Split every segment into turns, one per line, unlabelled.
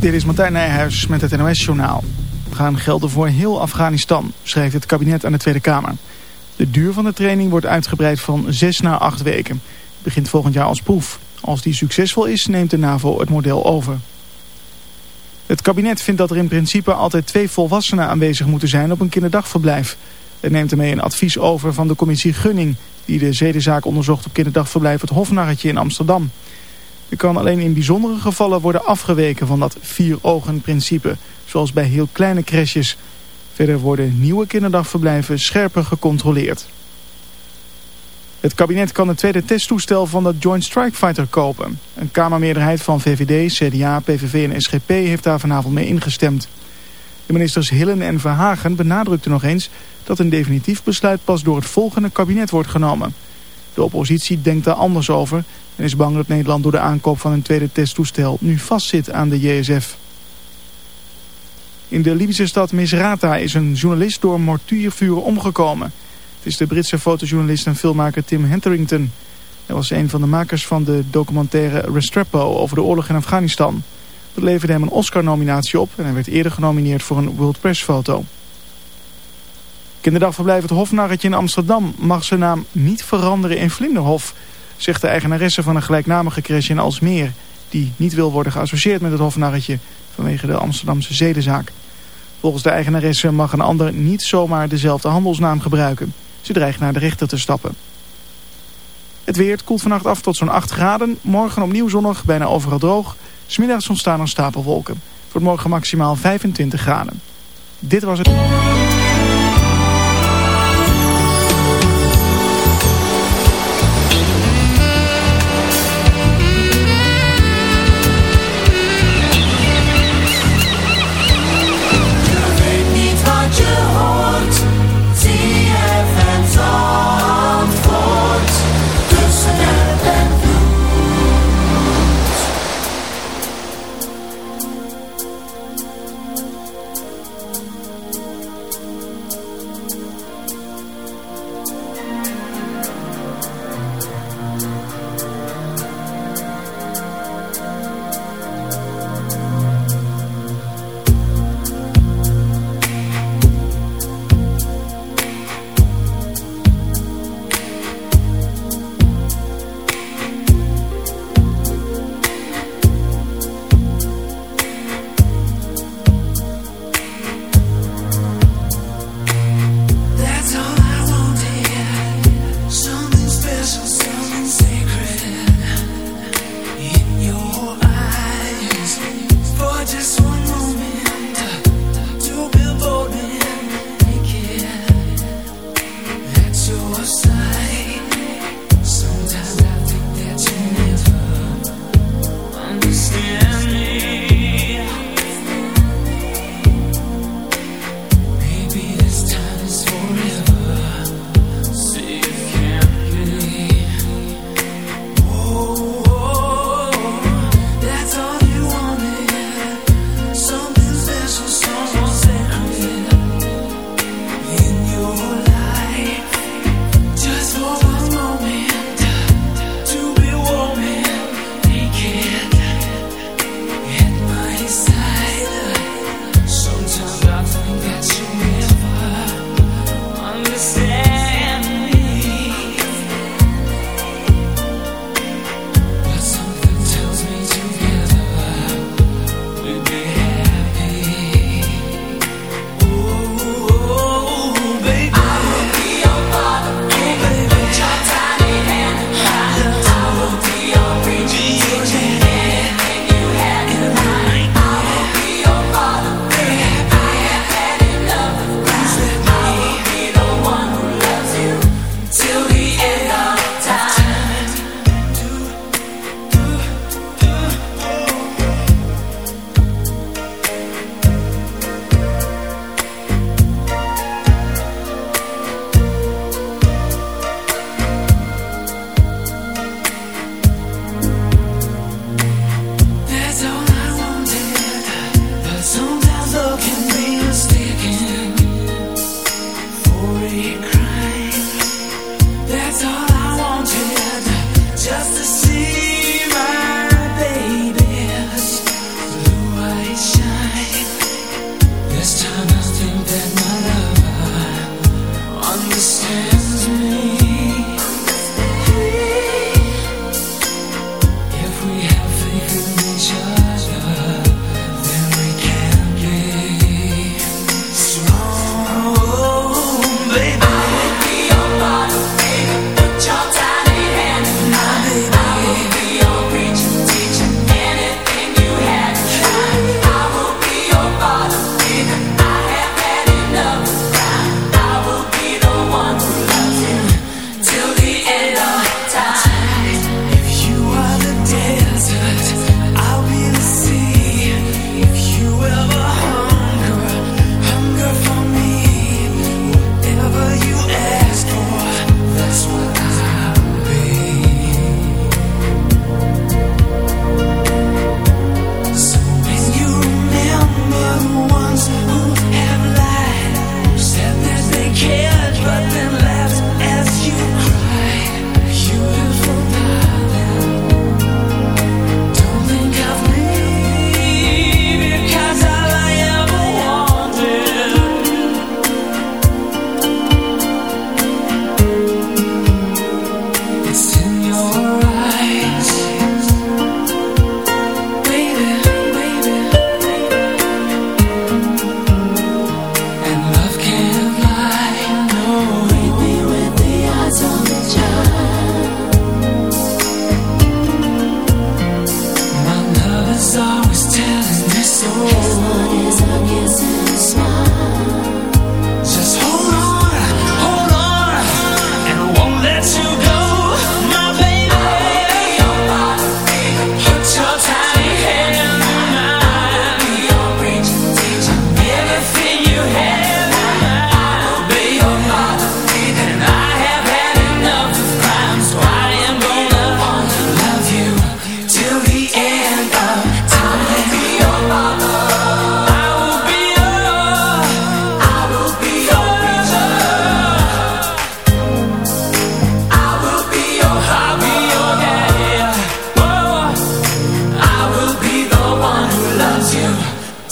Dit is Martijn Nijhuis met het NOS-journaal. We gaan gelden voor heel Afghanistan, schrijft het kabinet aan de Tweede Kamer. De duur van de training wordt uitgebreid van 6 naar 8 weken. Het begint volgend jaar als proef. Als die succesvol is, neemt de NAVO het model over. Het kabinet vindt dat er in principe altijd twee volwassenen aanwezig moeten zijn op een kinderdagverblijf. Het neemt ermee een advies over van de commissie Gunning... die de zedenzaak onderzocht op kinderdagverblijf het Hofnarretje in Amsterdam... Er kan alleen in bijzondere gevallen worden afgeweken van dat vier-ogen-principe, zoals bij heel kleine crèches. Verder worden nieuwe kinderdagverblijven scherper gecontroleerd. Het kabinet kan het tweede testtoestel van de Joint Strike Fighter kopen. Een kamermeerderheid van VVD, CDA, PVV en SGP heeft daar vanavond mee ingestemd. De ministers Hillen en Verhagen benadrukten nog eens dat een definitief besluit pas door het volgende kabinet wordt genomen. De oppositie denkt daar anders over en is bang dat Nederland door de aankoop van een tweede testtoestel nu vastzit aan de JSF. In de Libische stad Misrata is een journalist door mortuurvuren omgekomen. Het is de Britse fotojournalist en filmmaker Tim Henterington. Hij was een van de makers van de documentaire Restrepo over de oorlog in Afghanistan. Dat leverde hem een Oscar-nominatie op en hij werd eerder genomineerd voor een World Press foto. Kinderdagverblijf het Hofnarretje in Amsterdam mag zijn naam niet veranderen in Vlinderhof zegt de eigenaresse van een gelijknamige crash in Alsmeer... die niet wil worden geassocieerd met het hofnarretje vanwege de Amsterdamse zedenzaak. Volgens de eigenaresse mag een ander niet zomaar dezelfde handelsnaam gebruiken. Ze dreigt naar de rechter te stappen. Het weer koelt vannacht af tot zo'n 8 graden. Morgen opnieuw zonnig, bijna overal droog. Smiddags ontstaan er stapelwolken. Voor morgen maximaal 25 graden. Dit was het...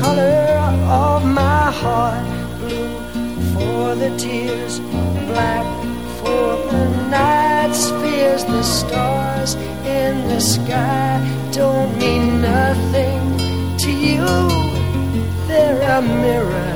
color of my heart blue for the tears, black for the night. fears. the stars in the sky don't mean nothing to you. They're a mirror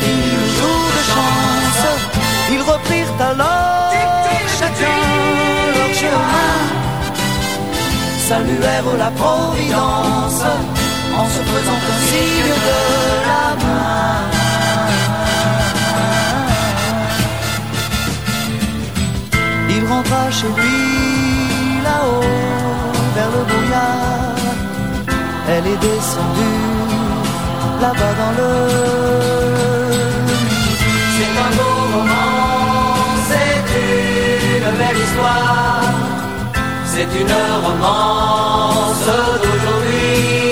Le jour de chance. Ils reprirent alors chacun leur chemin. Saluèrent la Providence en se faisant un signe de la main. Il rentra chez lui là-haut vers le brouillard. Elle est descendue là-bas dans le c'est une belle histoire, c'est une romance d'aujourd'hui.